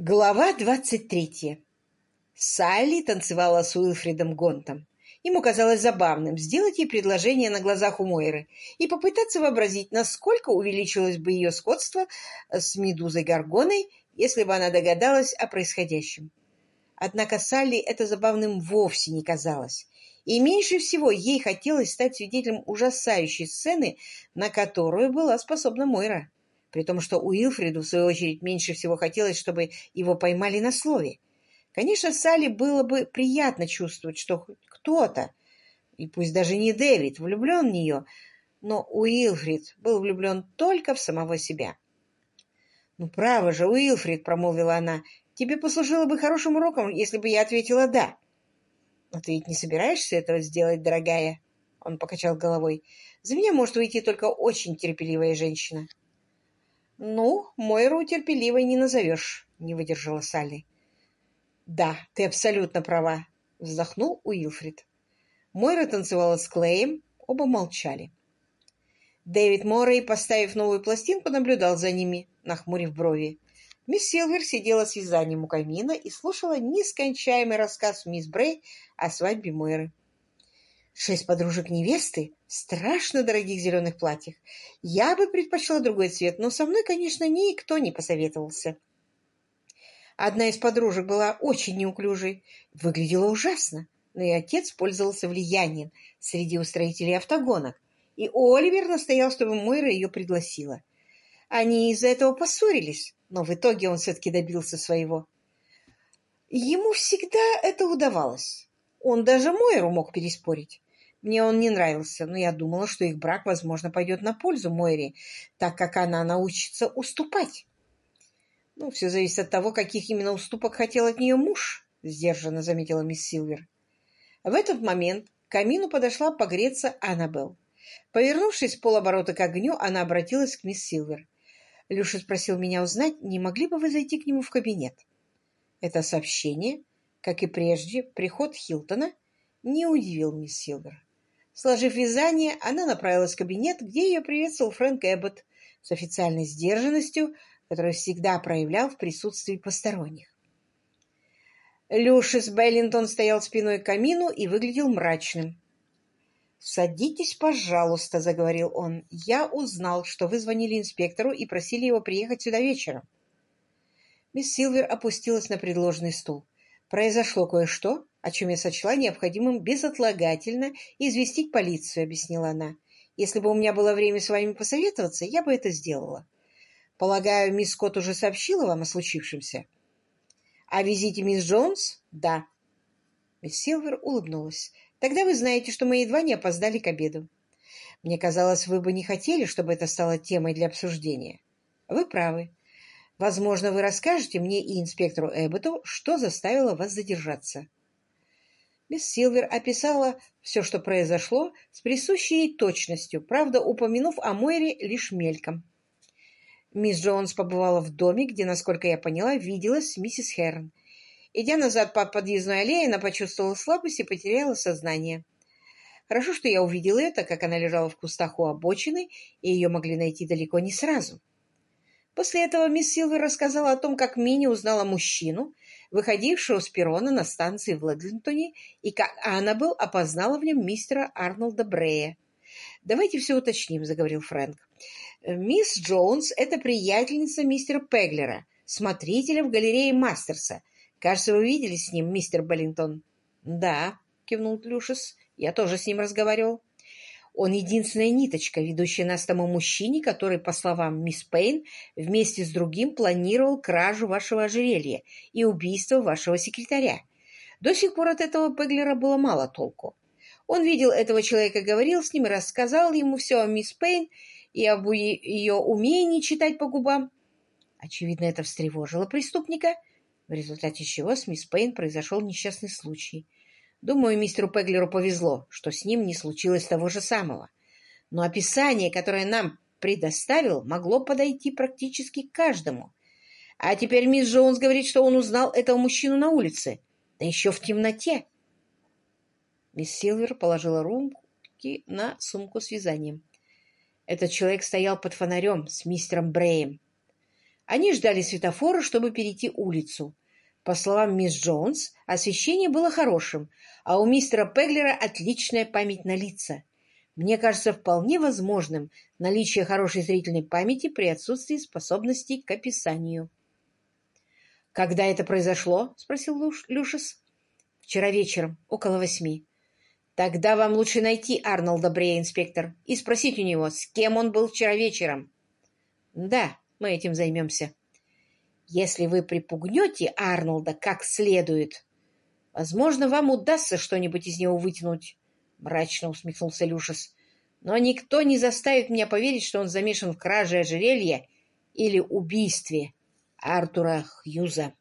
Глава двадцать третья. Салли танцевала с Уилфридом Гонтом. Ему казалось забавным сделать ей предложение на глазах у Мойры и попытаться вообразить, насколько увеличилось бы ее сходство с Медузой Гаргоной, если бы она догадалась о происходящем. Однако Салли это забавным вовсе не казалось, и меньше всего ей хотелось стать свидетелем ужасающей сцены, на которую была способна Мойра при том, что Уилфреду, в свою очередь, меньше всего хотелось, чтобы его поймали на слове. Конечно, Салли было бы приятно чувствовать, что кто-то, и пусть даже не Дэвид, влюблен в нее, но Уилфрид был влюблен только в самого себя. «Ну, право же, Уилфрид», — промолвила она, — «тебе послужило бы хорошим уроком, если бы я ответила «да». «Но ты ведь не собираешься этого сделать, дорогая?» Он покачал головой. «За меня может уйти только очень терпеливая женщина». «Ну, Мойру терпеливой не назовешь», — не выдержала Салли. «Да, ты абсолютно права», — вздохнул Уилфрид. Мойра танцевала с Клеем, оба молчали. Дэвид Моррей, поставив новую пластинку, наблюдал за ними, нахмурив брови. Мисс Силвер сидела с вязанием у камина и слушала нескончаемый рассказ мисс Брей о свадьбе Мойры. Шесть подружек невесты в страшно дорогих зеленых платьях. Я бы предпочла другой цвет, но со мной, конечно, никто не посоветовался. Одна из подружек была очень неуклюжей, выглядела ужасно, но и отец пользовался влиянием среди устроителей автогонок, и Оливер настоял, чтобы Мойра ее пригласила. Они из-за этого поссорились, но в итоге он все-таки добился своего. Ему всегда это удавалось. Он даже Мойру мог переспорить. Мне он не нравился, но я думала, что их брак, возможно, пойдет на пользу Мойре, так как она научится уступать. Ну, все зависит от того, каких именно уступок хотел от нее муж, — сдержанно заметила мисс Силвер. В этот момент к камину подошла погреться Аннабелл. Повернувшись полоборота к огню, она обратилась к мисс Силвер. Люша спросил меня узнать, не могли бы вы зайти к нему в кабинет. Это сообщение, как и прежде, приход Хилтона не удивил мисс Силвер. Сложив вязание, она направилась в кабинет, где ее приветствовал Фрэнк Эббот с официальной сдержанностью, которую всегда проявлял в присутствии посторонних. Люшис Беллинтон стоял спиной к камину и выглядел мрачным. «Садитесь, пожалуйста», — заговорил он. «Я узнал, что вы звонили инспектору и просили его приехать сюда вечером». Мисс Силвер опустилась на предложенный стул. «Произошло кое-что, о чем я сочла необходимым безотлагательно известить полицию, — объяснила она. Если бы у меня было время с вами посоветоваться, я бы это сделала. Полагаю, мисс Скотт уже сообщила вам о случившемся? О визите мисс Джонс? Да. Мисс Силвер улыбнулась. Тогда вы знаете, что мы едва не опоздали к обеду. Мне казалось, вы бы не хотели, чтобы это стало темой для обсуждения. Вы правы. Возможно, вы расскажете мне и инспектору Эбботу, что заставило вас задержаться. Мисс Силвер описала все, что произошло, с присущей ей точностью, правда, упомянув о Мойре лишь мельком. Мисс Джонс побывала в доме, где, насколько я поняла, виделась с миссис Херн. Идя назад по подъездной аллее, она почувствовала слабость и потеряла сознание. Хорошо, что я увидела это, как она лежала в кустах у обочины, и ее могли найти далеко не сразу. После этого мисс Силвер рассказала о том, как Мини узнала мужчину, выходившего с перрона на станции в Ледлинтоне, и как Аннабелл опознала в нем мистера Арнольда Брея. «Давайте все уточним», — заговорил Фрэнк. «Мисс Джонс — это приятельница мистера Пеглера, смотрителя в галерее Мастерса. Кажется, вы видели с ним, мистер Беллингтон?» «Да», — кивнул Люшес, — «я тоже с ним разговаривал». Он единственная ниточка, ведущая нас к тому мужчине, который, по словам мисс Пейн, вместе с другим планировал кражу вашего ожерелья и убийство вашего секретаря. До сих пор от этого Пеглера было мало толку. Он видел этого человека, говорил с ним рассказал ему все о мисс Пейн и об ее умении читать по губам. Очевидно, это встревожило преступника, в результате чего с мисс Пейн произошел несчастный случай — Думаю, мистеру Пеглеру повезло, что с ним не случилось того же самого. Но описание, которое нам предоставил, могло подойти практически каждому. А теперь мисс Джонс говорит, что он узнал этого мужчину на улице, да еще в темноте. Мисс Силвер положила руки на сумку с вязанием. Этот человек стоял под фонарем с мистером Бреем. Они ждали светофора, чтобы перейти улицу. По словам мисс Джонс, освещение было хорошим, а у мистера Пеглера отличная память на лица. Мне кажется вполне возможным наличие хорошей зрительной памяти при отсутствии способностей к описанию. «Когда это произошло?» — спросил Луш, Люшес. «Вчера вечером, около восьми». «Тогда вам лучше найти Арнолда Брея, инспектор, и спросить у него, с кем он был вчера вечером». «Да, мы этим займемся». «Если вы припугнете Арнолда как следует, возможно, вам удастся что-нибудь из него вытянуть». — мрачно усмехнулся Люшес. «Но никто не заставит меня поверить, что он замешан в краже ожерелья или убийстве Артура Хьюза».